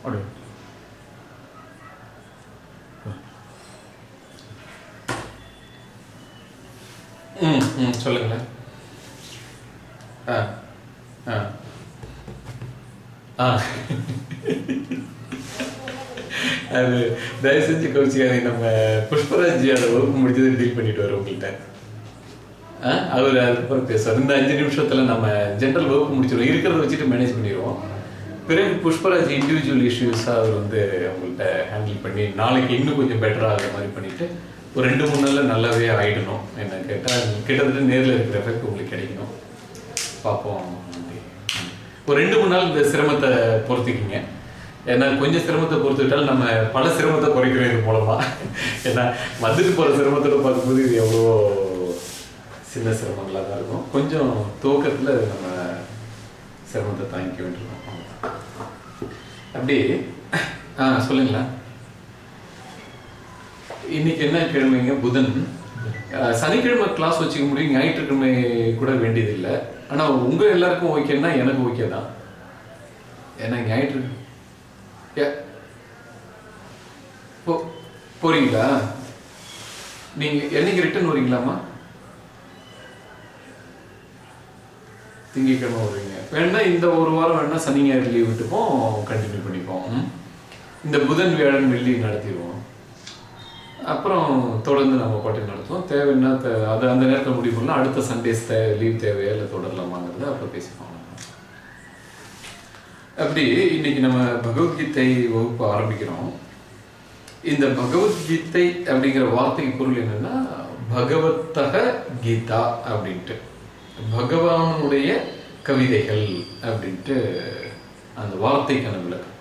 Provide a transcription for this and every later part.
அப்படி ம் ம் சொல்லுங்களேன் ஆ ஆ. ஆ. அது தயவு செஞ்சு கௌச்சிக்காதீங்க நம்ம புஷ்பராஜ் அதை வகுப்பு முடிச்சது டீல் பண்ணிட்டு வரோம் உங்கள்கிட்ட ஆ அவர் அதுக்கப்புறம் பேசுவார். இந்த அஞ்சு நிமிஷத்தில் நம்ம ஜென்ரல் வகுப்பு முடிச்சிடுவோம் இருக்கிறத வச்சுட்டு மேனேஜ் பண்ணிடுவோம். பிறகு புஷ்பராஜ் இண்டிவிஜுவல் இஷ்யூஸாக அவர் வந்து அவங்கள்ட்ட ஹேண்டில் பண்ணி நாளைக்கு இன்னும் கொஞ்சம் பெட்டராக ஆகிற மாதிரி பண்ணிவிட்டு ஒரு ரெண்டு மூணு நாளில் நல்லாவே ஆகிடணும் என்ன கேட்டால் கிட்டத்தட்ட நேரில் இருக்கிற எஃபெக்ட் உங்களுக்கு கிடைக்கணும். பார்ப்போம் ஒரு ரெண்டு மூணு நாள் இந்த சிரமத்தை பொறுத்துக்கிங்க. ஏன்னா கொஞ்சம் சிரமத்தை பொறுத்துக்கிட்டால் நம்ம பல சிரமத்தை குறைக்கிறது மூலமாக ஏன்னா வந்துட்டு போகிற சிரமத்தோட பார்க்கும்போது இது எவ்வளோ சின்ன சிரமங்களாக தான் இருக்கும். கொஞ்சம் துவக்கத்தில் நம்ம சிரமத்தை தாங்கிக்க வேண்டியிருக்கோம் அப்படி ஆ சொல்லுங்களா இன்னைக்கு என்ன கிழமைங்க? புதன். சனிக்கிழமை கிளாஸ் வச்சுக்க முடியும் ஞாயிற்றுக்கிழமை கூட வேண்டியதில்லை. ஆனால் உங்கள் எல்லாருக்கும் ஓகேன்னா எனக்கு ஓகே தான். ஏன்னா ஞாயிற்று ஏ- போ- போறீங்களா? நீங்கள் என்னைக்கு ரிட்டர்ன் வரீங்களாம்மா திங்கட்கிழமை வருவீங்க. வேணா இந்த ஒரு வாரம் வேணா சனி ஞாயிறு லீவ் விட்டுப்போம் கண்டினியூ பண்ணிப்போம்? இந்த புதன் வியாழன் வெள்ளி நடத்திடுவோம். அப்புறம் தொடர்ந்து நம்ம பாட்டு நடத்துவோம். தேவைன்னா அது அந்த நேரத்தில் முடிவு பண்ணலாம். அடுத்த சண்டேஸ் தே லீவ் தேவையா இல்லை தொடரலாமாங்கிறத அப்புறம் பேசிப்போம். அப்படி இன்னைக்கு நம்ம பகவத்கீதை வகுப்பு ஆரம்பிக்கிறோம். இந்த பகவத்கீதை அப்படிங்கிற வார்த்தைக்கு பொருள் என்னன்னா பகவத்தக கீதா அப்படின்ட்டு. பகவானுடைய கவிதைகள் அப்படின்ட்டு அந்த வார்த்தைக்கான விளக்கம்.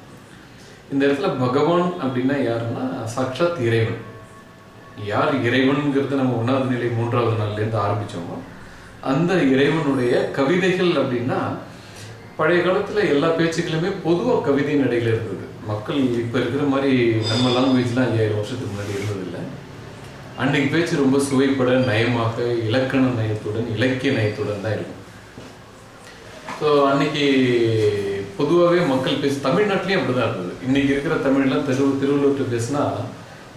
இந்த இடத்துல பகவான் அப்படின்னா யாருன்னா சாட்சாத் இறைவன். யார் இறைவனுங்கிறது நம்ம ஒன்றாவது நிலை மூன்றாவது நாள்ல இருந்து ஆரம்பிச்சோமோ அந்த இறைவனுடைய கவிதைகள் அப்படின்னா பழைய காலத்துல எல்லா பேச்சுக்களுமே பொதுவாக கவிதை நடையில் இருந்தது. மக்கள் இப்போ இருக்கிற மாதிரி நம்ம லாங்குவேஜ்லாம் ஐயாயிரம் வருஷத்துக்கு முன்னாடி இருந்தது. அன்றைக்கு பேச்சு ரொம்ப சுவைப்பட நயமாக இலக்கண நயத்துடன் இலக்கிய நயத்துடன் தான் இருக்கும். ஸோ அன்னைக்கு பொதுவாகவே மக்கள் பேச தமிழ்நாட்டிலையும் அப்படிதான் இருந்தது. இன்னைக்கு இருக்கிற தமிழ்லாம் திரு திருவள்ளுவர் பேசினா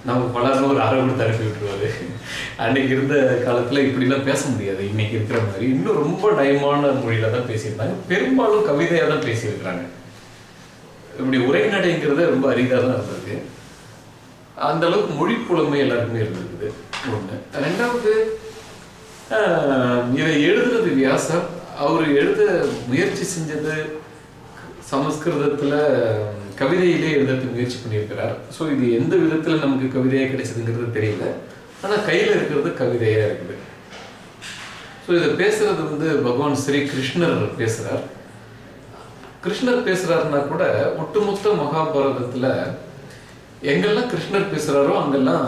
நம்ம பலரும் ஒரு அரை கூட தரப்பி விட்டுருவாரு. அன்னைக்கு இருந்த காலத்தில் இப்படிலாம் பேச முடியாது. இன்னைக்கு இருக்கிற மாதிரி. இன்னும் ரொம்ப நயமான மொழியில தான் பேசியிருந்தாங்க. பெரும்பாலும் கவிதையாக தான் பேசியிருக்கிறாங்க. இப்படி உரைநடைங்கிறத ரொம்ப அரிதாக தான் இருந்திருக்கு அந்த அளவுக்கு மொழி புலமை எல்லாருக்குமே இருந்திருக்குது. ஒன்று ரெண்டாவது இதை எழுதுறது வியாசர். அவர் எழுத முயற்சி செஞ்சது சமஸ்கிருதத்தில் கவிதையிலே எழுதுறதுக்கு முயற்சி பண்ணியிருக்கிறார். ஸோ இது எந்த விதத்தில் நமக்கு கவிதையாக கிடைச்சதுங்கிறது தெரியல. ஆனால் கையில் இருக்கிறது கவிதையாக இருக்குது. ஸோ இதை பேசுறது வந்து பகவான் ஸ்ரீ கிருஷ்ணர் பேசுகிறார் கிருஷ்ணர் பேசுகிறாருன்னா கூட ஒட்டுமொத்த மகாபாரதத்தில் எங்கெல்லாம் கிருஷ்ணர் பேசுறாரோ அங்கெல்லாம்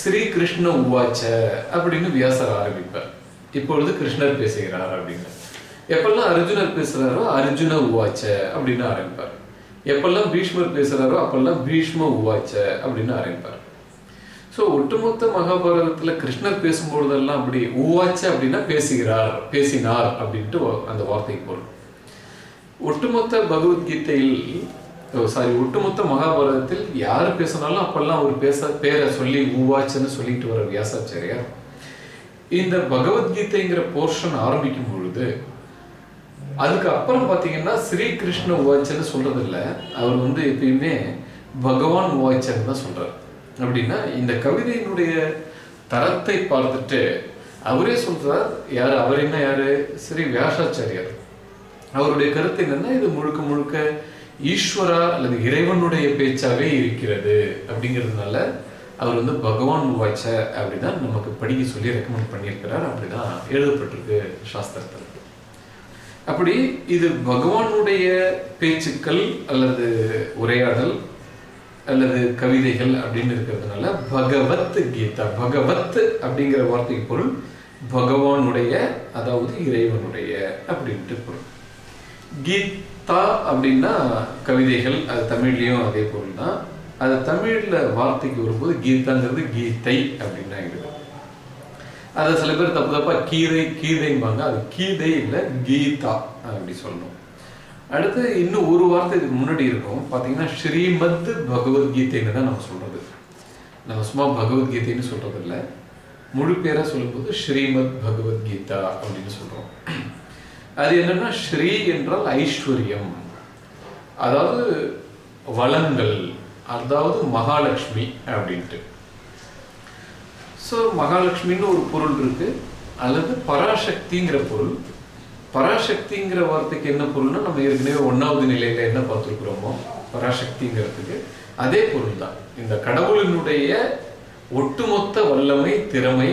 ஸ்ரீ கிருஷ்ண உவாச்ச அப்படின்னு வியாசர் ஆரம்பிப்பார். இப்பொழுது கிருஷ்ணர் பேசுகிறார் அப்படின்னு. எப்பெல்லாம் அர்ஜுனர் பேசுறாரோ அர்ஜுன உவாச்ச அப்படின்னு ஆரம்பிப்பார். எப்பெல்லாம் பீஷ்மர் பேசுறாரோ அப்பெல்லாம் பீஷ்ம உவாச்ச அப்படின்னு ஆரம்பிப்பார். ஸோ ஒட்டுமொத்த மகாபாரதத்துல கிருஷ்ணர் பேசும்பொழுதெல்லாம் அப்படி உவாச்ச அப்படின்னா பேசுகிறார் பேசினார் அப்படின்ட்டு அந்த வார்த்தைக்கு பொருள். ஒட்டுமொத்த பகவத்கீதையில் சாரி ஒட்டுமொத்த மகாபாரதத்தில் யார் பேசினாலும் அப்பெல்லாம் அவர் பேச பேரை சொல்லி ஊவாச்சுன்னு சொல்லிட்டு வர வியாசாச்சாரியார். இந்த பகவத்கீதைங்கிற போர்ஷன் ஆரம்பிக்கும் பொழுது அதுக்கு அப்புறம் பாத்தீங்கன்னா ஸ்ரீ கிருஷ்ண உவாச்சன்னு சொல்றது இல்ல அவர் வந்து எப்பயுமே பகவான் உவாச்சன் தான் சொல்றார். அப்படின்னா இந்த கவிதையினுடைய தரத்தை பார்த்துட்டு அவரே சொல்றார் யார் அவர் என்ன யாரு? ஸ்ரீ வியாசாச்சாரியார். அவருடைய கருத்து என்னன்னா இது முழுக்க முழுக்க ஈஸ்வரா அல்லது இறைவனுடைய பேச்சாவே இருக்கிறது அப்படிங்கிறதுனால அவர் வந்து பகவான் வாய்ச்ச அப்படிதான் நமக்கு படிக்க சொல்லி ரெக்கமெண்ட் பண்ணியிருக்கிறார். அப்படிதான் எழுதப்பட்டிருக்கு சாஸ்திரத்தில். அப்படி இது பகவானுடைய பேச்சுக்கள் அல்லது உரையாடல் அல்லது கவிதைகள் அப்படின்னு இருக்கிறதுனால பகவத் கீதா பகவத் அப்படிங்கிற வார்த்தைக்கு பொருள் பகவானுடைய அதாவது இறைவனுடைய அப்படின்ட்டு பொருள். கீத் தா அப்படின்னா கவிதைகள் அது தமிழ்லையும் அதே பொருள் தான். அது தமிழில் வார்த்தைக்கு வரும்போது கீதாங்கிறது கீதை அப்படின்னு ஆயிடுது அதை சில பேர் தப்பு தப்பா கீதை கீதைம்பாங்க. அது கீதை இல்லை கீதா அப்படி சொல்லணும் அடுத்து இன்னும் ஒரு வார்த்தை இதுக்கு முன்னாடி இருக்கும். பார்த்தீங்கன்னா ஸ்ரீமத் பகவத்கீதைன்னு தான் நம்ம சொல்றது. நம்ம சும்மா பகவத்கீதைன்னு சொல்றது இல்லை முழு பேராக சொல்லும்போது ஸ்ரீமத் பகவத்கீதா அப்படின்னு சொல்றோம். அது என்னன்னா ஸ்ரீ என்றால் ஐஸ்வர்யம். அதாவது வளங்கள் அதாவது மகாலட்சுமி அப்படின்ட்டு. ஸோ மகாலட்சுமின்னு ஒரு பொருள் இருக்கு. அல்லது பராசக்திங்கிற பொருள். பராசக்திங்கிற வார்த்தைக்கு என்ன பொருள்னா நம்ம ஏற்கனவே ஒன்றாவது நிலையில என்ன பார்த்துருக்குறோமோ பராசக்திங்கிறதுக்கு அதே பொருள் தான். இந்த கடவுளினுடைய ஒட்டுமொத்த வல்லமை திறமை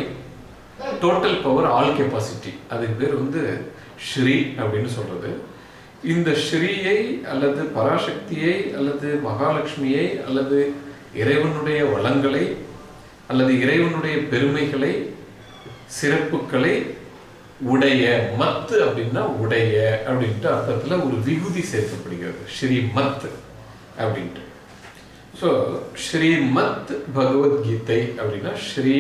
டோட்டல் பவர் ஆல் கெப்பாசிட்டி அதுக்கு பேர் வந்து ஸ்ரீ அப்படின்னு சொல்றது. இந்த ஸ்ரீயை அல்லது பராசக்தியை அல்லது மகாலட்சுமியை அல்லது இறைவனுடைய வளங்களை அல்லது இறைவனுடைய பெருமைகளை சிறப்புகளை உடைய மத்து அப்படின்னா உடைய அப்படின்ட்டு அர்த்தத்தில் ஒரு விகுதி சேர்க்கப்படுகிறது. ஸ்ரீ மத் அப்படின்ட்டு. ஸோ ஸ்ரீமத் பகவத்கீதை அப்படின்னா ஸ்ரீ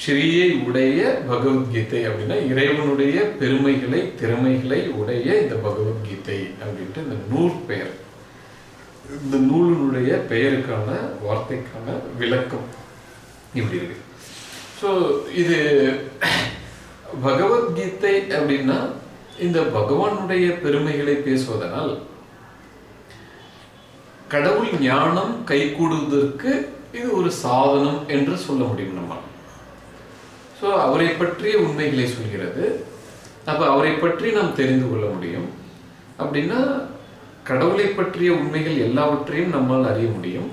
ஸ்ரீயை உடைய பகவத்கீதை அப்படின்னா இறைவனுடைய பெருமைகளை திறமைகளை உடைய இந்த பகவத்கீதை அப்படின்ட்டு இந்த நூல் பெயர். இந்த நூலினுடைய பெயருக்கான வார்த்தைக்கான விளக்கம் இப்படி இருக்கு. ஸோ இது பகவத்கீதை அப்படின்னா இந்த பகவானுடைய பெருமைகளை பேசுவதனால் கடவுள் ஞானம் கைகூடுவதற்கு இது ஒரு சாதனம் என்று சொல்ல முடியும் நம்ம ஸோ அவரை பற்றிய உண்மைகளை சொல்கிறது. அப்போ அவரை பற்றி நாம் தெரிந்து கொள்ள முடியும். அப்படின்னா கடவுளை பற்றிய உண்மைகள் எல்லாவற்றையும் நம்மால் அறிய முடியும்.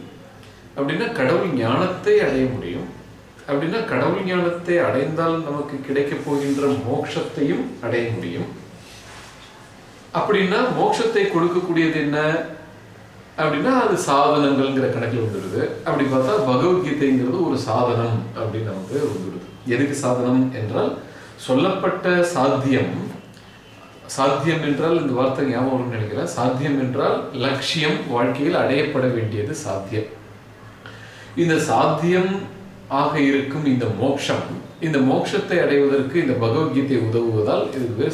அப்படின்னா கடவுள் ஞானத்தை அடைய முடியும். அப்படின்னா கடவுள் ஞானத்தை அடைந்தால் நமக்கு கிடைக்கப் போகின்ற மோட்சத்தையும் அடைய முடியும். அப்படின்னா மோட்சத்தை கொடுக்கக்கூடியது என்ன? அப்படின்னா அது சாதனங்கள்ங்கிற கணக்கில் வந்துடுது. அப்படி பார்த்தா பகவத்கீதைங்கிறது ஒரு சாதனம் அப்படின்னு நமக்கு வந்துடுது. எதுக்கு சாதனம் என்றால் சொல்லப்பட்ட சாத்தியம். சாத்தியம் என்றால் இந்த வார்த்தை ஞாபகம் நினைக்கிறேன். சாத்தியம் என்றால் லட்சியம் வாழ்க்கையில் அடையப்பட வேண்டியது சாத்தியம். இந்த சாத்தியம் ஆக இருக்கும் இந்த மோட்சம் இந்த மோட்சத்தை அடைவதற்கு இந்த பகவத்கீதை உதவுவதால் இது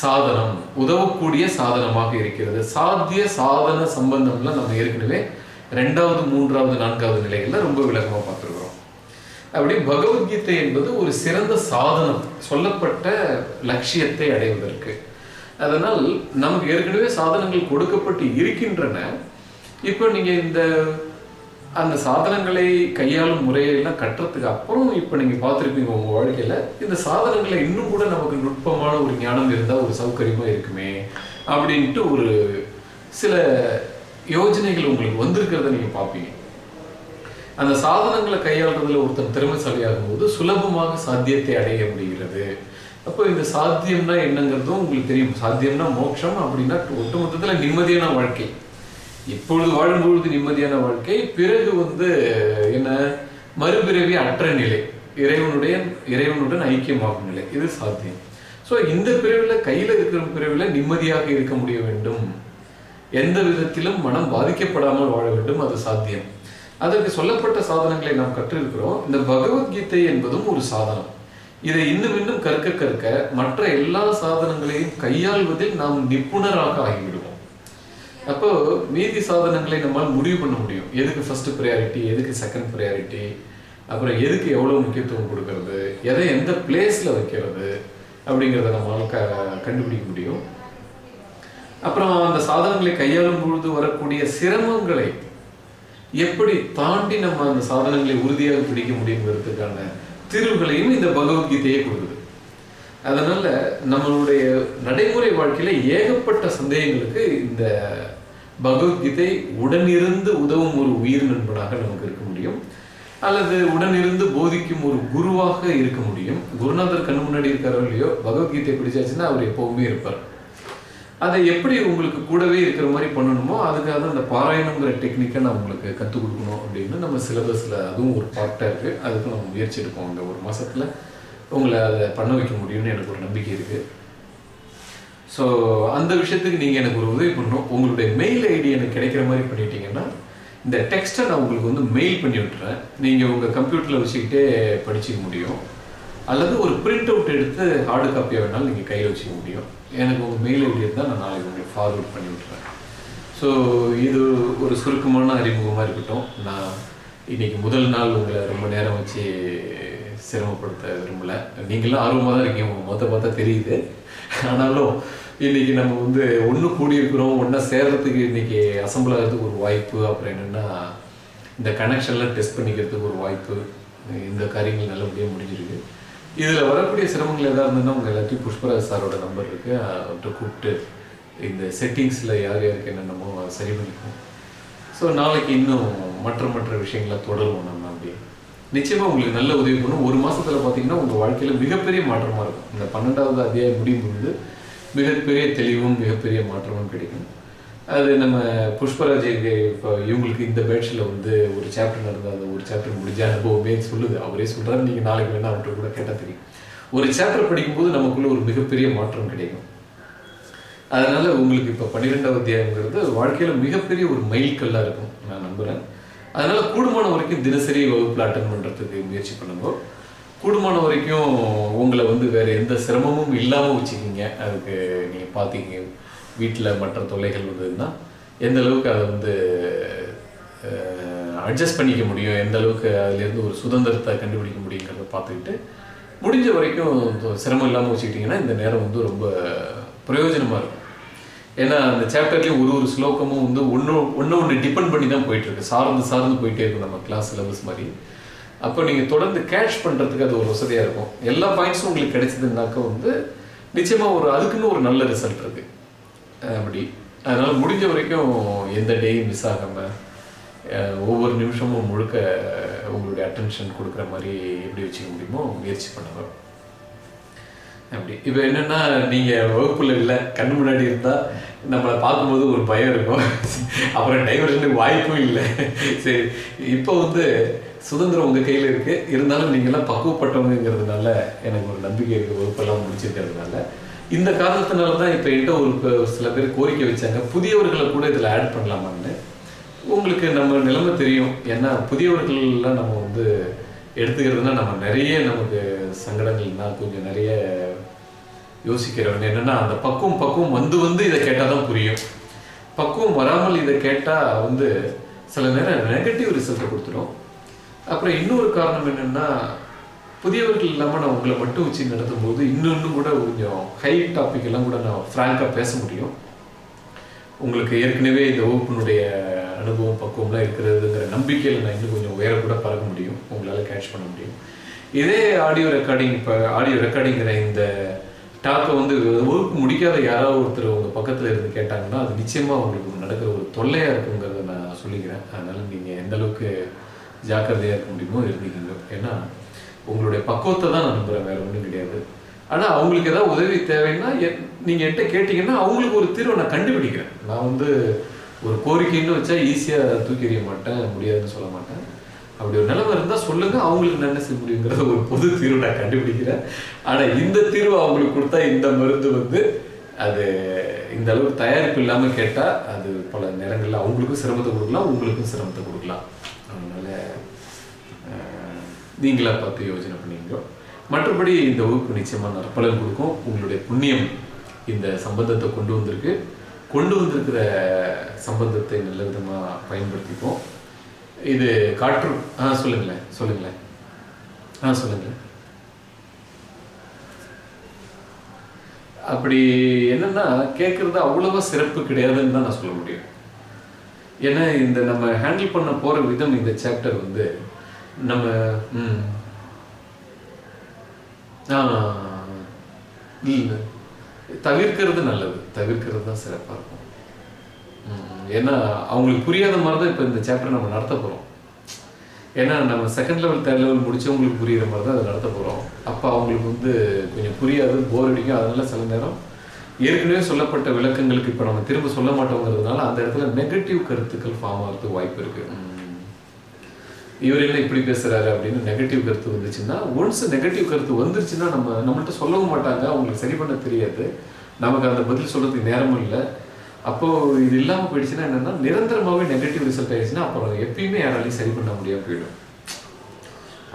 சாதனம். உதவக்கூடிய சாதனமாக இருக்கிறது. சாத்திய சாதன சம்பந்தம்லாம் நம்ம ஏற்கனவே ரெண்டாவது மூன்றாவது நான்காவது நிலைகள்ல ரொம்ப விளக்கமாக பார்த்துருக்கோம் அப்படி பகவத்கீதை என்பது ஒரு சிறந்த சாதனம் சொல்லப்பட்ட லட்சியத்தை அடைவதற்கு. அதனால் நமக்கு ஏற்கனவே சாதனங்கள் கொடுக்கப்பட்டு இருக்கின்றன. இப்போ நீங்கள் இந்த அந்த சாதனங்களை கையாளும் முறையெல்லாம் கட்டுறதுக்கு அப்புறம் இப்போ நீங்கள் பார்த்துருப்பீங்க உங்கள் வாழ்க்கையில் இந்த சாதனங்களை இன்னும் கூட நமக்கு நுட்பமான ஒரு ஞானம் இருந்தால் ஒரு சௌகரியமாக இருக்குமே அப்படின்ட்டு ஒரு சில யோஜனைகள் உங்களுக்கு வந்திருக்கிறத நீங்கள் பார்ப்பீங்க. அந்த சாதனங்களை கையாளுறதுல ஒருத்தர் திறமைசாலியாகும் போது சுலபமாக சாத்தியத்தை அடைய முடிகிறது. அப்போ இந்த சாத்தியம்னா என்னங்கிறதும் உங்களுக்கு தெரியும். சாத்தியம்னா மோட்சம் அப்படின்னா ஒட்டுமொத்தத்துல நிம்மதியான வாழ்க்கை. இப்பொழுது வாழும்பொழுது நிம்மதியான வாழ்க்கை. பிறகு வந்து என்ன? மறுபிறவி அற்ற நிலை. இறைவனுடைய இறைவனுடன் ஐக்கியமாகும் நிலை. இது சாத்தியம். ஸோ இந்த பிறவில கையில இருக்கிற பிறவில நிம்மதியாக இருக்க முடிய வேண்டும். எந்த விதத்திலும் மனம் பாதிக்கப்படாமல் வாழ வேண்டும். அது சாத்தியம். அதற்கு சொல்லப்பட்ட சாதனங்களை நாம் கற்றிருக்கிறோம். இந்த பகவத்கீதை என்பதும் ஒரு சாதனம். இதை இன்னும் இன்னும் கற்க கற்க மற்ற எல்லா சாதனங்களையும் கையாள்வதில் நாம் நிபுணராக ஆகிவிடுவோம். அப்போ மீதி சாதனங்களை நம்மால் முடிவு பண்ண முடியும். எதுக்கு ஃபர்ஸ்ட் ப்ரையாரிட்டி எதுக்கு செகண்ட் ப்ரையாரிட்டி அப்புறம் எதுக்கு எவ்வளவு முக்கியத்துவம் கொடுக்கறது எதை எந்த பிளேஸ்ல வைக்கிறது அப்படிங்கிறத நம்மளால் க கண்டுபிடிக்க முடியும். அப்புறம் அந்த சாதனங்களை கையாளும் பொழுது வரக்கூடிய சிரமங்களை எப்படி தாண்டி நம்ம அந்த சாதனங்களை உறுதியாக பிடிக்க முடியுங்கிறதுக்கான தீர்வுகளையும் இந்த பகவத்கீதையே கொடுக்குது. அதனால நம்மளுடைய நடைமுறை வாழ்க்கையில ஏகப்பட்ட சந்தேகங்களுக்கு இந்த பகவத்கீதை உடனிருந்து உதவும் ஒரு உயிர் நண்பனாக நமக்கு இருக்க முடியும். அல்லது உடனிருந்து போதிக்கும் ஒரு குருவாக இருக்க முடியும். குருநாதர் கண்ணு முன்னாடி இருக்காரோ இல்லையோ பகவத்கீதை பிடிச்சாச்சுன்னா அவர் எப்பவுமே இருப்பார். அதை எப்படி உங்களுக்கு கூடவே இருக்கிற மாதிரி பண்ணணுமோ அதுக்காக தான் அந்த பாராயணங்கிற டெக்னிக்கை நான் உங்களுக்கு கற்றுக் கொடுக்கணும் அப்படின்னு நம்ம சிலபஸில் அதுவும் ஒரு பார்ட்டாக இருக்குது அதுக்கு நம்ம முயற்சி எடுப்போம் அந்த ஒரு மாதத்தில் உங்களை அதை பண்ண வைக்க முடியும்னு எனக்கு ஒரு நம்பிக்கை இருக்குது ஸோ அந்த விஷயத்துக்கு நீங்கள் எனக்கு ஒரு உதவி பண்ணணும். உங்களுடைய மெயில் ஐடி எனக்கு கிடைக்கிற மாதிரி பண்ணிட்டீங்கன்னா இந்த டெக்ஸ்ட்டை நான் உங்களுக்கு வந்து மெயில் பண்ணி விட்டுறேன். நீங்கள் உங்கள் கம்ப்யூட்டரில் வச்சுக்கிட்டே படிச்சுக்க முடியும். அல்லது ஒரு பிரிண்ட் அவுட் எடுத்து ஹார்டு காப்பியாக வேணாலும் நீங்கள் கையில் வச்சுக்க முடியும். எனக்கு உங்கள் மெயில் ஐடி இருந்தால் நான் நாளைக்கு உங்களுக்கு ஃபார்வர்ட் பண்ணி விட்டுறேன். ஸோ இது ஒரு சுருக்கமான அறிமுகமாக இருக்கட்டும். நான் இன்னைக்கு முதல் நாள் உங்களை ரொம்ப நேரம் வச்சு சிரமப்படுத்த விரும்பல. நீங்களும் ஆர்வமாக தான் இருக்கீங்க. உங்கள் மொத்த பார்த்தா தெரியுது. ஆனாலும் இன்னைக்கு நம்ம வந்து ஒன்று கூடியிருக்கிறோம் ஒன்றா சேர்றதுக்கு இன்னைக்கு அசம்பிள் ஆகிறதுக்கு ஒரு வாய்ப்பு. அப்புறம் என்னென்னா இந்த கனெக்ஷன்லாம் டெஸ்ட் பண்ணிக்கிறதுக்கு ஒரு வாய்ப்பு. இந்த காரியங்கள் நல்லபடியாக முடிஞ்சிருக்கு. இதில் வரக்கூடிய சிரமங்கள் எதாக இருந்ததுன்னா உங்கள் எல்லாத்தையும் புஷ்பராஜ் சாரோட நம்பர் இருக்குது அவர்கிட்ட கூப்பிட்டு இந்த செட்டிங்ஸில் யார் யாருக்கு என்னென்னமோ சரி பண்ணிக்குவோம். ஸோ நாளைக்கு இன்னும் மற்ற மற்ற விஷயங்களை தொடருவோம் நம்ம அப்படியே நிச்சயமாக உங்களுக்கு நல்ல உதவி பண்ணும். ஒரு மாதத்தில் பார்த்தீங்கன்னா உங்கள் வாழ்க்கையில் மிகப்பெரிய மாற்றமாக இருக்கும். இந்த பன்னெண்டாவது அத்தியாயம் முடியும் பொழுது மிகப்பெரிய தெளிவும் மிகப்பெரிய மாற்றமும் கிடைக்கும். அது நம்ம புஷ்பராஜ் இப்போ இவங்களுக்கு இந்த பேட்சில் வந்து ஒரு சாப்டர் நடந்தால் அந்த ஒரு சாப்டர் முடிஞ்ச அனுபவமே சொல்லுது. அவரே சொல்கிறாரு நீங்கள் நாளைக்கு வேணால் அவர்கிட்ட கூட கேட்டால் தெரியும். ஒரு சாப்டர் படிக்கும்போது நமக்குள்ள ஒரு மிகப்பெரிய மாற்றம் கிடைக்கும். அதனால உங்களுக்கு இப்போ பன்னிரெண்டாவது அத்தியாயங்கிறது வாழ்க்கையில் மிகப்பெரிய ஒரு மைல்கல்லாக இருக்கும். நான் நம்புகிறேன் அதனால கூடுமான வரைக்கும் தினசரி வகுப்பில் அட்டன் பண்ணுறதுக்கு முயற்சி பண்ணுங்க. கூடுமான வரைக்கும் உங்களை வந்து வேறு எந்த சிரமமும் இல்லாமல் வச்சுக்கிங்க. அதுக்கு நீங்கள் பார்த்தீங்க வீட்டில் மற்ற தொல்லைகள் வந்ததுன்னா எந்த அளவுக்கு அதை வந்து அட்ஜஸ்ட் பண்ணிக்க முடியும் எந்த அளவுக்கு அதுலேருந்து ஒரு சுதந்திரத்தை கண்டுபிடிக்க முடியுங்கிறத பார்த்துக்கிட்டு முடிஞ்ச வரைக்கும் சிரமம் இல்லாமல் வச்சுக்கிட்டிங்கன்னா இந்த நேரம் வந்து ரொம்ப பிரயோஜனமாக இருக்கும். ஏன்னா அந்த சாப்டர்லேயும் ஒரு ஒரு ஸ்லோகமும் வந்து ஒன்று ஒன்று ஒன்று டிபெண்ட் பண்ணி தான் போயிட்டுருக்கு. சார்ந்து சார்ந்து போயிட்டே இருக்கும் நம்ம கிளாஸ் சிலபஸ் மாதிரி. அப்போ நீங்கள் தொடர்ந்து கேட்ச் பண்ணுறதுக்கு அது ஒரு வசதியாக இருக்கும். எல்லா பாயிண்ட்ஸும் உங்களுக்கு கிடைச்சதுனாக்க வந்து நிச்சயமாக ஒரு அதுக்குன்னு ஒரு நல்ல ரிசல்ட் இருக்குது அப்படி. அதனால் முடிஞ்ச வரைக்கும் எந்த டேயும் மிஸ் ஆகாமல் ஒவ்வொரு நிமிஷமும் முழுக்க உங்களுடைய அட்டென்ஷன் கொடுக்குற மாதிரி எப்படி வச்சுக்க முடியுமோ முயற்சி பண்ணுங்க. அப்படி. இப்போ என்னன்னா நீங்க வகுப்பில் இல்லை கண் முன்னாடி இருந்தால் நம்மளை பார்க்கும்போது ஒரு பயம் இருக்கும். அப்புறம் டைவர்ஷனுக்கு வாய்ப்பும் இல்லை. சரி. இப்போ வந்து சுதந்திரம் உங்கள் கையில் இருக்குது இருந்தாலும் நீங்கள்லாம் பக்குவப்பட்டவங்கிறதுனால எனக்கு ஒரு நம்பிக்கை இருக்குது வகுப்பெல்லாம் முடிச்சிருக்கிறதுனால. இந்த காரணத்தினால தான் இப்போ என்கிட்ட ஒரு சில பேர் கோரிக்கை வச்சாங்க. புதியவர்களை கூட இதில் ஆட் பண்ணலாமான்னு. உங்களுக்கு நம்ம நிலைமை தெரியும். ஏன்னா புதியவர்கள்லாம் நம்ம வந்து எடுத்துக்கிறதுனா நம்ம நிறைய நமக்கு சங்கடங்கள்னா கொஞ்சம் நிறைய யோசிக்கிறவங்க. என்னென்னா அந்த பக்குவம் பக்குவம் வந்து வந்து இதை கேட்டால் தான் புரியும். பக்குவம் வராமல் இதை கேட்டால் வந்து சில நேரம் நெகட்டிவ் ரிசல்ட்டை கொடுத்துரும். அப்புறம் இன்னொரு காரணம் என்னென்னா புதியவர்கள் இல்லாமல் நான் உங்களை மட்டும் வச்சு நடத்தும் போது கூட கொஞ்சம் ஹை டாபிக் எல்லாம் கூட நான் ஃப்ராங்காக பேச முடியும். உங்களுக்கு ஏற்கனவே இந்த வகுப்பினுடைய அனுபவம் பக்குவம்லாம் இருக்கிறதுங்கிற நம்பிக்கையில் நான் இன்னும் கொஞ்சம் உயர கூட பறக்க முடியும். உங்களால் கேட்ச் பண்ண முடியும். இதே ஆடியோ ரெக்கார்டிங் இப்போ ஆடியோ ரெக்கார்டிங்கிற இந்த டாக்கை வந்து வகுப்பு முடிக்காத யாராவது ஒருத்தர் உங்கள் பக்கத்தில் இருந்து கேட்டாங்கன்னா அது நிச்சயமாக உங்களுக்கு நடக்கிற ஒரு தொல்லையாக இருக்குங்கிறத நான் சொல்லிக்கிறேன். அதனால் நீங்கள் எந்த அளவுக்கு ஜாக்கிரதையாக இருக்க முடியுமோ இருந்தீங்க ஏன்னா உங்களுடைய பக்குவத்தை தான் நான் நம்புகிறேன் வேற ஒன்றும் கிடையாது. ஆனால் அவங்களுக்கு ஏதாவது உதவி தேவைன்னா நீங்கள் என்கிட்ட கேட்டிங்கன்னா அவங்களுக்கு ஒரு தீர்வை நான் கண்டுபிடிக்கிறேன். நான் வந்து ஒரு கோரிக்கைன்னு வச்சா ஈஸியாக தூக்கி எறிய மாட்டேன் முடியாதுன்னு சொல்ல மாட்டேன். அப்படி ஒரு நிலைமை இருந்தால் சொல்லுங்கள் அவங்களுக்கு என்ன செய்ய முடியுங்கிறத ஒரு பொது தீர்வு நான் கண்டுபிடிக்கிறேன். ஆனால் இந்த தீர்வு அவங்களுக்கு கொடுத்தா இந்த மருந்து வந்து அது இந்த அளவுக்கு தயாரிப்பு இல்லாமல் கேட்டால் அது பல நேரங்களில் அவங்களுக்கும் சிரமத்தை கொடுக்கலாம் உங்களுக்கும் சிரமத்தை கொடுக்கலாம். நீங்களா பார்த்து யோசனை பண்ணீங்க மற்றபடி இந்த வகுப்பு நிச்சயமாக நற்பலன் கொடுக்கும். உங்களுடைய புண்ணியம் இந்த சம்பந்தத்தை கொண்டு வந்திருக்கு. கொண்டு வந்திருக்கிற சம்பந்தத்தை நல்ல விதமாக பயன்படுத்திப்போம். இது காற்று ஆ சொல்லுங்களேன் சொல்லுங்களேன். ஆ சொல்லுங்களேன். அப்படி என்னன்னா கேட்கறது அவ்வளவா சிறப்பு கிடையாதுன்னு தான் நான் சொல்ல முடியும். ஏன்னா இந்த நம்ம ஹேண்டில் பண்ண போகிற விதம் இந்த சாப்டர் வந்து நம்ம ம். இல்லை தவிர்க்கிறது நல்லது. தவிர்க்கிறது தான் சிறப்பாக இருக்கும். ஏன்னா அவங்களுக்கு புரியாத மாதிரி தான் இப்போ இந்த சாப்டர் நம்ம நடத்த போகிறோம் ஏன்னா நம்ம செகண்ட் லெவல் தேர்ட் லெவல் முடிச்சவங்களுக்கு புரியுற மாதிரி தான் அதை நடத்த போகிறோம் அப்போ அவங்களுக்கு வந்து கொஞ்சம் புரியாது போர் அடிக்கும். அதனால சில நேரம் ஏற்கனவே சொல்லப்பட்ட விளக்கங்களுக்கு இப்போ நம்ம திரும்ப சொல்ல மாட்டோங்கிறதுனால அந்த இடத்துல நெகட்டிவ் கருத்துக்கள் ஃபார்ம் ஆகிறதுக்கு வாய்ப்பு இருக்குது இவர் என்ன இப்படி பேசுறாரு அப்படின்னு நெகட்டிவ் கருத்து வந்துச்சுன்னா ஒன்ஸ் நெகட்டிவ் கருத்து வந்துருச்சுன்னா நம்ம நம்மள்ட்ட சொல்லவும் மாட்டாங்க அவங்களுக்கு சரி பண்ண தெரியாது. நமக்கு அந்த பதில் சொல்றதுக்கு நேரமும் இல்லை. அப்போ இது இல்லாமல் போயிடுச்சுன்னா என்னன்னா நிரந்தரமாகவே நெகட்டிவ் ரிசல்ட் ஆயிடுச்சுன்னா அப்புறம் எப்பயுமே யாராலையும் சரி பண்ண முடியாம போயிடும்.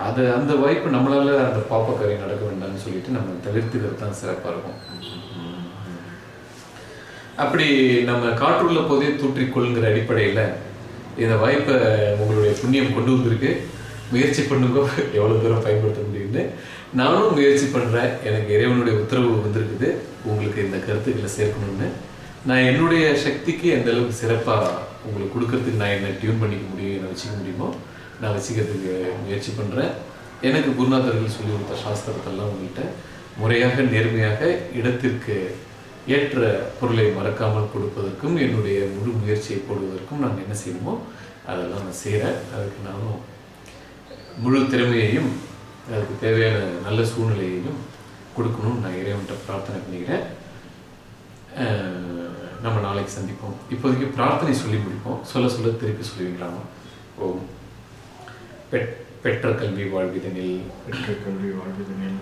அது அந்த வாய்ப்பு நம்மளால அந்த பாப்பக்கரை நடக்க வேண்டாம்னு சொல்லிட்டு நம்ம தவிர்த்துக்கிறது தான் சிறப்பாக இருக்கும். அப்படி நம்ம காற்றுள்ள போதே தூற்றிக்கொள்ளுங்கிற அடிப்படையில் இந்த வாய்ப்பை உங்களுடைய புண்ணியம் கொண்டு வந்திருக்கு. முயற்சி பண்ணுங்க. எவ்வளோ தூரம் பயன்படுத்த முடியும்னு. நானும் முயற்சி பண்ணுறேன் எனக்கு இறைவனுடைய உத்தரவு வந்திருக்குது. உங்களுக்கு இந்த கருத்துக்களை சேர்க்கணும்னு. நான் என்னுடைய சக்திக்கு எந்த அளவுக்கு சிறப்பாக உங்களுக்கு கொடுக்கறதுக்கு நான் என்ன டியூன் பண்ணிக்க முடியும் என்ன வச்சுக்க முடியுமோ நான் வச்சுக்கிறதுக்கு முயற்சி பண்ணுறேன் எனக்கு குருநாதர்கள் சொல்லி கொடுத்த சாஸ்திரத்தெல்லாம் உங்கள்கிட்ட முறையாக நேர்மையாக இடத்திற்கு ஏற்ற பொருளை மறக்காமல் கொடுப்பதற்கும் என்னுடைய முழு முயற்சியை போடுவதற்கும் நான் என்ன செய்யணுமோ அதெல்லாம் நான் செய்கிறேன் அதுக்கு நானும் முழு திறமையையும் அதுக்கு தேவையான நல்ல சூழ்நிலையையும் கொடுக்கணும்னு நான் இறைவன்கிட்ட பிரார்த்தனை பண்ணிக்கிறேன். நம்ம நாளைக்கு சந்திப்போம். இப்போதைக்கு பிரார்த்தனை சொல்லி முடிப்போம். சொல்ல சொல்ல திருப்பி சொல்லுவீங்களாமா? ஓம். பெட் பெற்ற கல்வி வாழ்விதனில். பெற்ற கல்வி வாழ்விதனில்.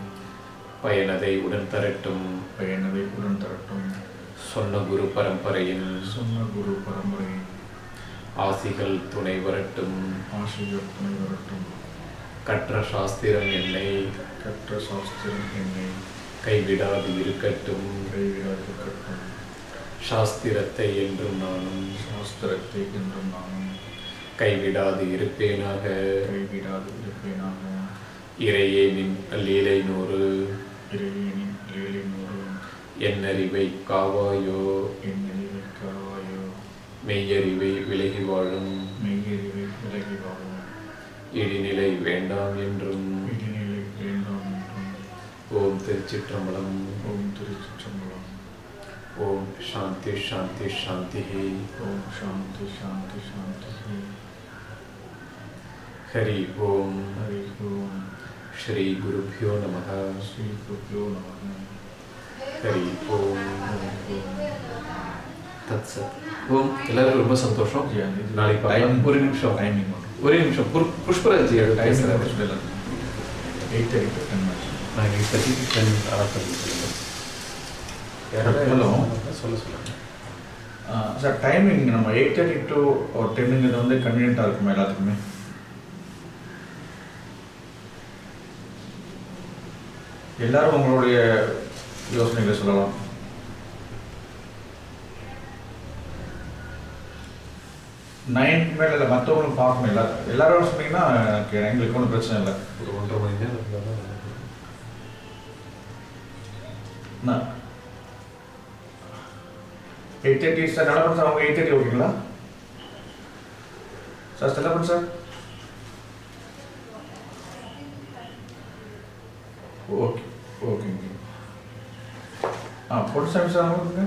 பயனதை உடன் தரட்டும் பயனதை உடன் தரட்டும் சொன்ன குரு பரம்பரையின் சொன்ன குரு பரம்பரை ஆசிகள் துணை வரட்டும். ஆசிரியர் துணை வரட்டும். கற்ற சாஸ்திரம் என்னை. கற்ற சாஸ்திரம் என்னை. கைவிடாது இருக்கட்டும். கைவிடாது கட்டும் சாஸ்திரத்தை என்றும் நானும். சாஸ்திரத்தை என்றும் நானும். கைவிடாது இருப்பேனாக. கைவிடாது இருப்பேனாக. இறையேனின் லீலை நூறு. இறைவனின் லீலை நூறு என்னறிவை காவாயோ என் அறிவை கரவாயோ மெய்யறிவை விலகி வாழும் மெய்யறிவை விலகி வாழும் இடிநிலை வேண்டாம் என்றும் இடிநிலை வேண்டாம் என்றும் ஓம் திருச்சிற்றம்பலம் ஓம் திருச்சிற்றம்பலம் ஓம் சாந்தி சாந்தி சாந்தி ஓம் சாந்தி சாந்தி சாந்தி ஹரி ஓம் ஹரி ஓம் ஸ்ரீ குருபியோ நமக ஸ்ரீ குருப்பியோ நமக ஹரி ஓம் தத் சத் ஓம் எல்லாருக்கும் ரொம்ப சந்தோஷம் நாளைக்கு பார்க்கலாம். ஒரு நிமிஷம் மட்டும். ஒரே நிமிஷம் புரு- புஷ்பராஜ் எயிட் தேர்ட்டி டென் நான் எயிட் தேர்ட்டி டென் Hello. சொல்ல சொல்லுங்க சார் டைமிங் நம்ம எயிட் தேர்ட்டி டு ஒரு டென்னுங்கிறது வந்து கன்வீனியண்ட்டாக இருக்குமா எல்லாத்துக்குமே? எல்லாரும் உங்களுடைய யோசனைகளை சொல்லலாம். நைன்க்கு மேலே இல்லை மற்றவங்களும் பார்க்கணும். எல்லா எல்லாரும் சொன்னீங்கன்னா எனக்கு எங்களுக்கு ஒன்றும் பிரச்சனை இல்லை. ஒரு ஒன்றரை மணி நேரம் நல்லா. நான் எயிட் தேர்ட்டி சார் நடப்பன் சார் அவங்க எயிட் தேர்ட்டி ஓகேங்களா சார் ஸ்டெல்லப்பன் சார் ஓகே ஓகேங்க ஆ பொன்சாமி சார் அவங்களுக்கு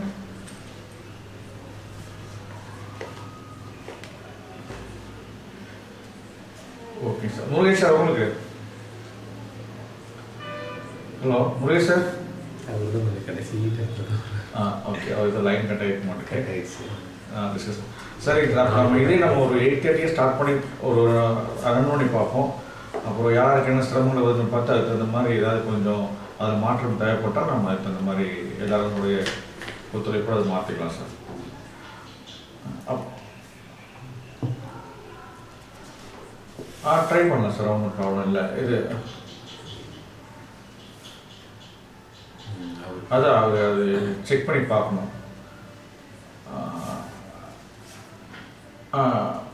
ஓகே சார் முருகேஷ் சார் உங்களுக்கு ஹலோ முருகேஷ் சார் அவ்வளோதான் கொஞ்சம் கடைசி ஆ ஓகே அவர் லைன் கட் ஆகிட்டு மாட்டேன் கட் ஆயிடுச்சு டிஸ்கஸ் சரி சார் நம்ம இதே நம்ம ஒரு எயிட் தேர்ட்டியே ஸ்டார்ட் பண்ணி ஒரு ரன் பண்ணி பார்ப்போம் அப்புறம் யாருக்கு என்ன சிரமங்கள் வருதுன்னு பார்த்து அதுக்கு தகுந்த மாதிரி ஏதாவது கொஞ்சம் அதில் மாற்றம் தேவைப்பட்டால் நம்ம அதுக்கு தகுந்த மாதிரி எல்லாருடைய ஒத்துழைப்போடு அதை மாற்றிக்கலாம் சார். அப் ஆ ட்ரை பண்ணலாம் சார். ஒன்றும் ப்ராப்ளம் இல்லை. இது அதான் அது அது செக் பண்ணி பார்க்கணும். ஆ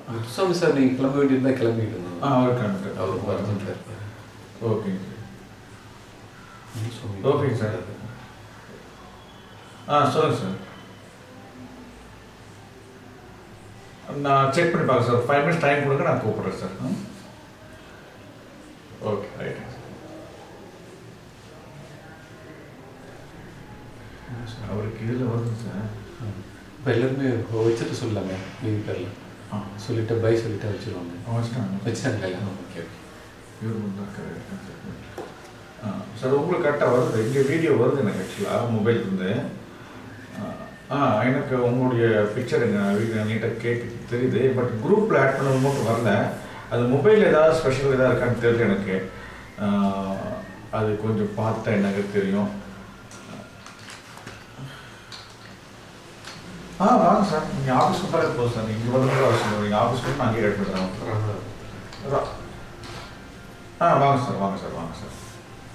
முத்துசாமி சார் நீங்கள் கிளம்ப வேண்டியிருந்தா கிளம்பிட்டு ஆ இருந்தோம் ஓகே அவர் அர்ஜென்ட்டில் இருப்பார் ஓகேங்க முத்துசாமி ஓகேங்க சார் ஆ சொல்லுங்கள் சார் நான் செக் பண்ணி பார்க்க சார் ஃபைவ் மினிட்ஸ் டைம் கொடுங்க நான் கூப்பிட்றேன் சார் ஓகே ரைட் அவருக்கு இதில் வருது சார் இப்போ எல்லாருமே வச்சுட்டு சொல்லலாமே மீதி பேரில் ஆ சொல்லிட்டு பை சொல்லிட்டு வச்சுருவாங்க வச்சுட்டாங்க. Okay okay. இவர் ஆ சார் உங்களுக்கு கரெக்டாக வருது. இங்கே வீடியோ வருது எனக்கு ஆக்சுவலாக மொபைல் இருந்து ஆ எனக்கு உங்களுடைய பிக்சர் எங்கள் நீட்டாக கேட்டு தெரியுது. பட் குரூப்பில் ஆட் பண்ணது மட்டும் வரல. அது மொபைல் ஏதாவது ஸ்பெஷல் ஏதாவது இருக்கான்னு தெரியல எனக்கு. அது கொஞ்சம் பார்த்தா எனக்கு தெரியும். ஆ வாங்க சார். நீங்கள் ஆஃபீஸ்க்கு பக்கத்து போதும் சார். நீங்கள் வந்து கூட அவசியம். நீங்கள் ஆஃபீஸ்க்கு வந்து ரெடி பண்ணுறேன் ரா- ஆ. வாங்க சார் வாங்க சார் வாங்க சார்.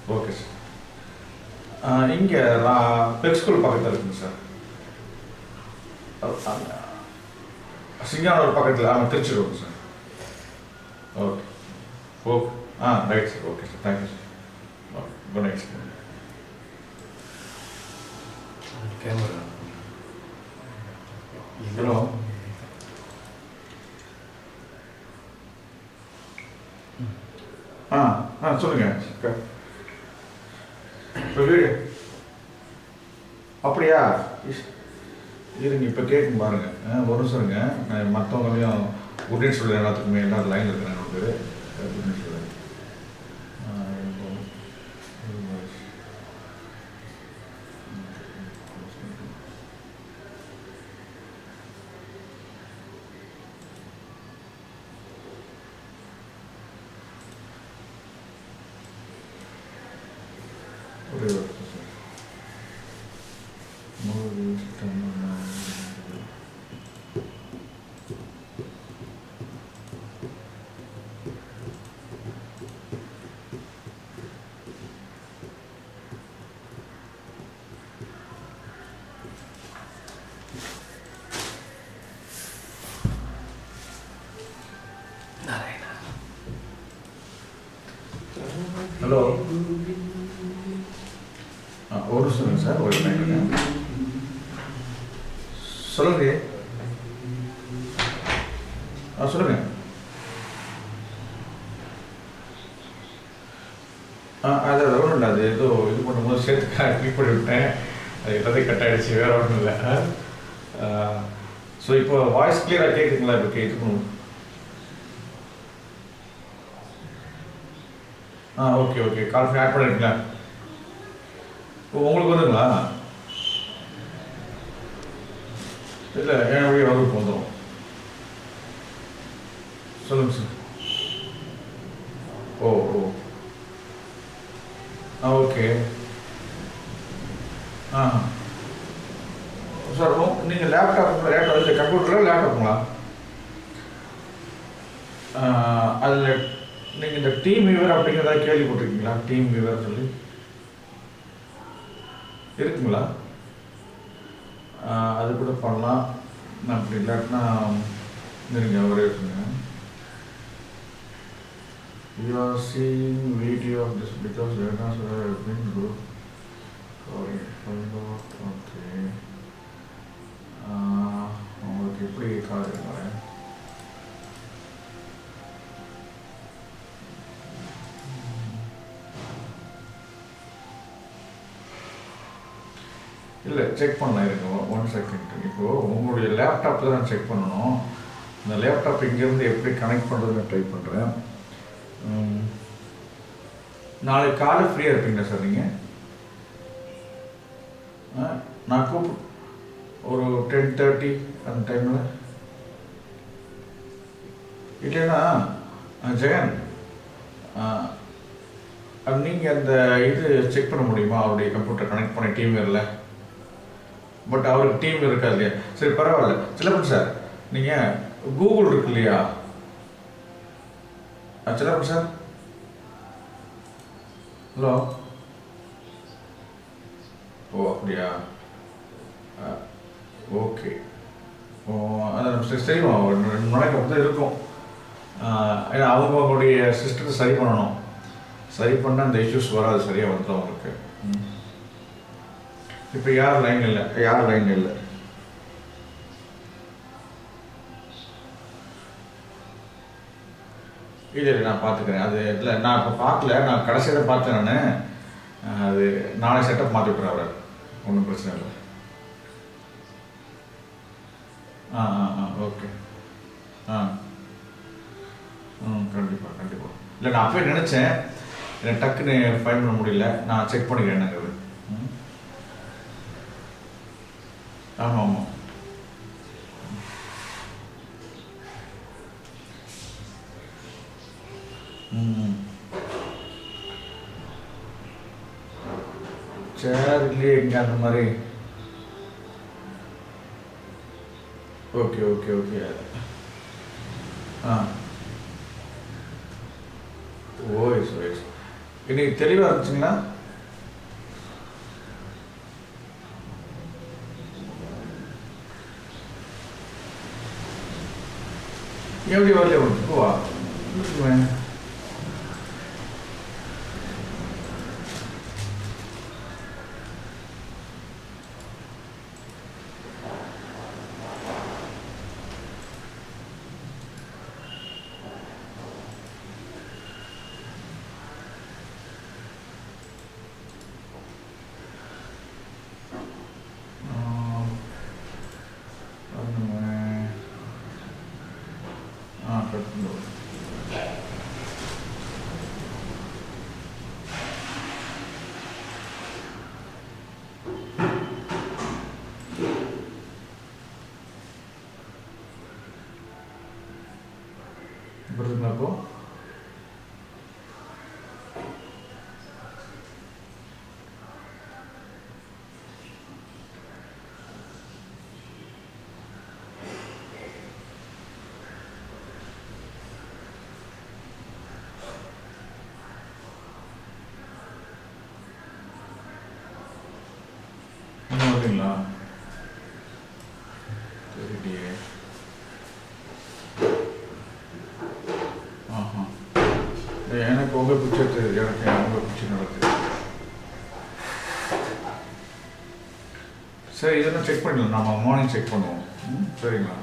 Okay sir. இங்கே பெட் ஸ்கூல் பக்கத்தில் இருக்குங்க சார். சிங்கானூர் பக்கத்தில் ஆமாம் Trichy road sir. Okay. Okay. Ah right sir. Okay sir. Thank you sir. Good night sir. Camera. Hello. ஆ ஆ சொல்லுங்க. அப்படியா? இஸ்- இருங்க இப்போ கேட்கும் பாருங்க. ஆ, ஒரு இருங்க. நான் மற்றவங்களையும் குட் நைட் சொல்லுறேன் எல்லாத்துக்குமே எல்லாரும் லைனில் இருக்கிறேன் நமக்கு குட் நைட் சொல்லுறேன் ஒரே ஒரு நிமிஷம் சார். மூணு தமிழ் நாராயணா ஹலோ ஆ சார் ஒரு சொல்லுங்க. ஆ சொல்லுங்க. ஆ அது ஒன்றும் இல்லை. அது ஏதோ இது பண்ணும்போது சேர்த்து கிளிக் பண்ணி விட்டேன் அது எல்லாத்தையும் கட் ஆகிடுச்சு வேறு ஒன்றும் இல்லை. ஸோ இப்போ வாய்ஸ் கிளியராக கேட்குதுங்களா இப்போ கேட்கணும் இது ஆ ஓகே ஓகே கால் பண்ணி ஆட் பண்ணிருக்கீங்களா? உங்களுக்கு வந்துங்களா இல்லை என் வழி அவருக்கு வந்துடும் சொல்லுங்கள் சார் ஓ ஓ. ஆ ஓகே. ஆ. சார் நீங்கள் லேப்டாப் லேப்டாப் கம்ப்யூட்டரில் லேப்டாப்புங்களா அதில் நீங்கள் இந்த டீம் வியூவர் அப்படிங்கிறத கேள்விப்பட்டிருக்கீங்களா? டீம் வியூவர் சொல்லி. இருக்குங்களா ஆஹ் அது கூட பண்ணலாம் நான் அப்படி இல்லாட்டினா இருங்க ஒரே இருக்குங்க You are seeing video of this because Vedas have been good. Sorry, find out. Okay. ஆஹ் உங்களுக்கு எப்படி காதுங்க இல்லை செக் பண்ணலாம். இருக்கு ஒன் செகண்ட் இப்போது உங்களுடைய லேப்டாப்பில் தான் செக் பண்ணணும். இந்த லேப்டாப் இங்கேருந்து எப்படி கனெக்ட் பண்ணுறதுன்னு ட்ரை பண்ணுறேன் நாளைக்கு காலை ஃப்ரீயாக இருப்பீங்களா சார் நீங்கள் நான் கூப்பி ஒரு டென் தேர்ட்டி அந்த டைமில் இல்லைன்னா ஜெகன் நீங்கள் அந்த இது செக் பண்ண முடியுமா? அவருடைய கம்ப்யூட்டர் கனெக்ட் பண்ணி டீம் வரல பட் அவருக்கு டீம் இருக்கா இல்லையா? சரி பரவாயில்ல. சிலப்பன் சார் நீங்கள் கூகுள் இருக்கு இல்லையா? சிலப்பன் சார். ஹலோ ஓ அப்படியா? ஓகே. ஓ அது நம்ம செய்வோம் ரெண்டு நாளைக்கு அப்படி தான் இருக்கும். ஏன்னா அவங்க அவங்களுடைய சிஸ்டத்தை சரி பண்ணணும். சரி பண்ணால் அந்த இஷ்யூஸ் வராது. சரியாக வந்துடும் அவங்களுக்கு. இப்போ யார் லைன் இல்லை? யார் லைன் இல்லை? இல்லை நான் பார்த்துக்கிறேன் அது இல்லை நான் இப்போ பார்க்கல நான் கடைசியில் பார்த்தேன் நான். அது நாளை செட்டப் மாற்றி விட்றேன் அவர். ஒன்றும் பிரச்சனை இல்லை. ஆ ஆ ஆ ஓகே ஆ. ம் கண்டிப்பாக கண்டிப்பாக இல்லை நான் அப்பவே நினச்சேன். எனக்கு டக்குன்னு ஃபைன் பண்ண முடியல. நான் செக் பண்ணிக்கிறேன் எனக்கு ம் ஆமாம் ஆமாம் சேர் இல்லையே இங்கே அந்த மாதிரி? Okay okay okay. ஆ. ஓய்ஸ் ஓய்ஸ் இன்னைக்கு தெளிவாக இருந்துச்சுங்களா? எப்படி வரல உனக்கு வா ஆ கட் பண்ணுவோம் புரியுதுங்களா அப்போ இன்னும் வரீங்களா தெரியலையே ஆஹா எனக்கு உங்கள் எனக்கு உங்கள் பிடிச்ச நடக்குது சரி இதெல்லாம் செக் பண்ணிடலாம் நம்ம மார்னிங் செக் பண்ணுவோம் ம், சரிங்களா